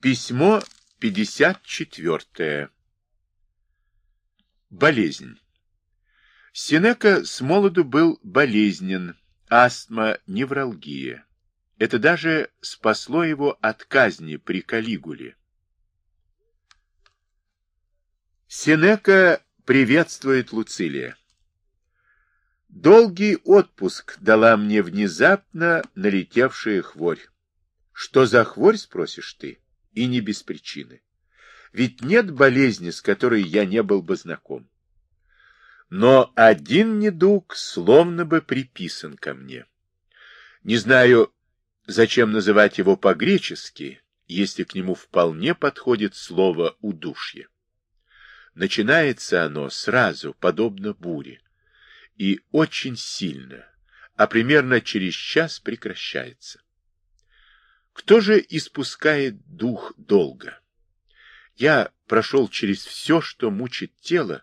Письмо 54. Болезнь. Синека с молоду был болезнен, астма, невралгия. Это даже спасло его от казни при Калигуле. Синека приветствует Луцилия. Долгий отпуск дала мне внезапно налетевшая хворь. Что за хворь, спросишь ты? И не без причины. Ведь нет болезни, с которой я не был бы знаком. Но один недуг словно бы приписан ко мне. Не знаю, зачем называть его по-гречески, если к нему вполне подходит слово «удушье». Начинается оно сразу, подобно буре, и очень сильно, а примерно через час прекращается. Кто же испускает дух долго? Я прошел через все, что мучит тело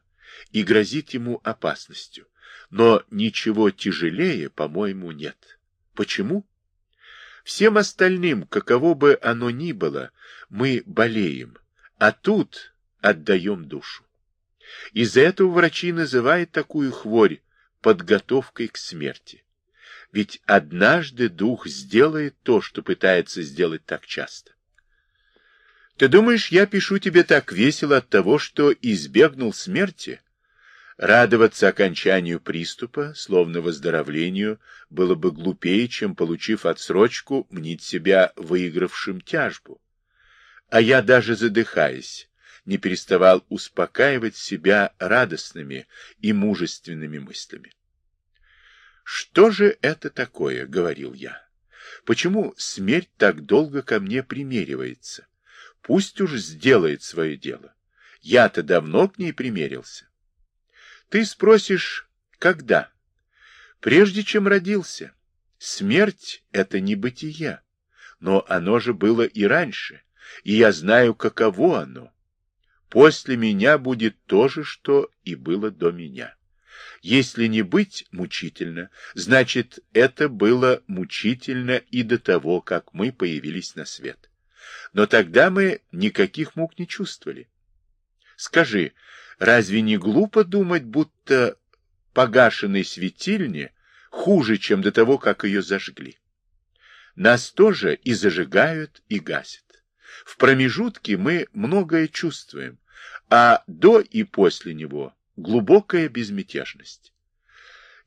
и грозит ему опасностью, но ничего тяжелее, по-моему, нет. Почему? Всем остальным, каково бы оно ни было, мы болеем, а тут отдаем душу. Из-за этого врачи называют такую хворь подготовкой к смерти. Ведь однажды дух сделает то, что пытается сделать так часто. Ты думаешь, я пишу тебе так весело от того, что избегнул смерти? Радоваться окончанию приступа, словно выздоровлению, было бы глупее, чем, получив отсрочку, мнить себя выигравшим тяжбу. А я даже задыхаясь, не переставал успокаивать себя радостными и мужественными мыслями. «Что же это такое?» — говорил я. «Почему смерть так долго ко мне примеривается? Пусть уж сделает свое дело. Я-то давно к ней примерился». Ты спросишь, когда? Прежде чем родился. Смерть — это не бытие, но оно же было и раньше, и я знаю, каково оно. После меня будет то же, что и было до меня. Если не быть мучительно, значит, это было мучительно и до того, как мы появились на свет. Но тогда мы никаких мук не чувствовали. Скажи, разве не глупо думать, будто погашенной светильне хуже, чем до того, как ее зажгли? Нас тоже и зажигают, и гасят. В промежутке мы многое чувствуем, а до и после него глубокая безмятежность.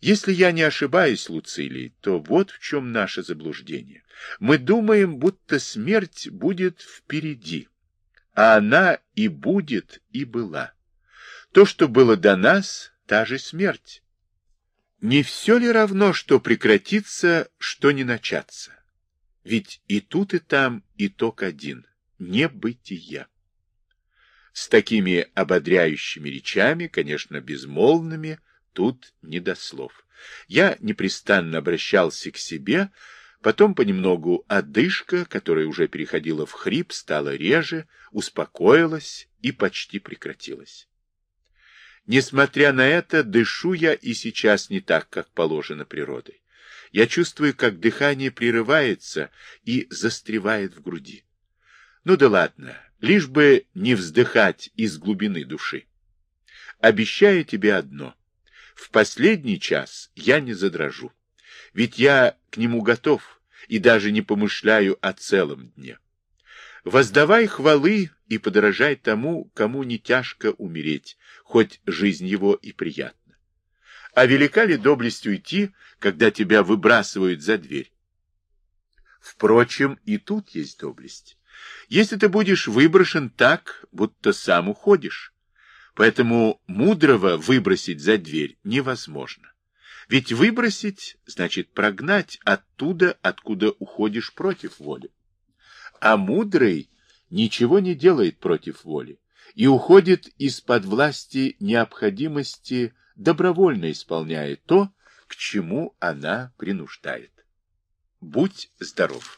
Если я не ошибаюсь, Луцилий, то вот в чем наше заблуждение. Мы думаем, будто смерть будет впереди, а она и будет, и была. То, что было до нас, та же смерть. Не все ли равно, что прекратится, что не начаться? Ведь и тут, и там итог один — небытие. С такими ободряющими речами, конечно, безмолвными, тут не до слов. Я непрестанно обращался к себе, потом понемногу одышка, которая уже переходила в хрип, стала реже, успокоилась и почти прекратилась. Несмотря на это, дышу я и сейчас не так, как положено природой. Я чувствую, как дыхание прерывается и застревает в груди. Ну да ладно, лишь бы не вздыхать из глубины души. Обещаю тебе одно. В последний час я не задрожу, ведь я к нему готов и даже не помышляю о целом дне. Воздавай хвалы и подражай тому, кому не тяжко умереть, хоть жизнь его и приятна. А велика ли доблесть уйти, когда тебя выбрасывают за дверь? Впрочем, и тут есть доблесть если ты будешь выброшен так, будто сам уходишь. Поэтому мудрого выбросить за дверь невозможно. Ведь выбросить значит прогнать оттуда, откуда уходишь против воли. А мудрый ничего не делает против воли и уходит из-под власти необходимости, добровольно исполняя то, к чему она принуждает. Будь здоров!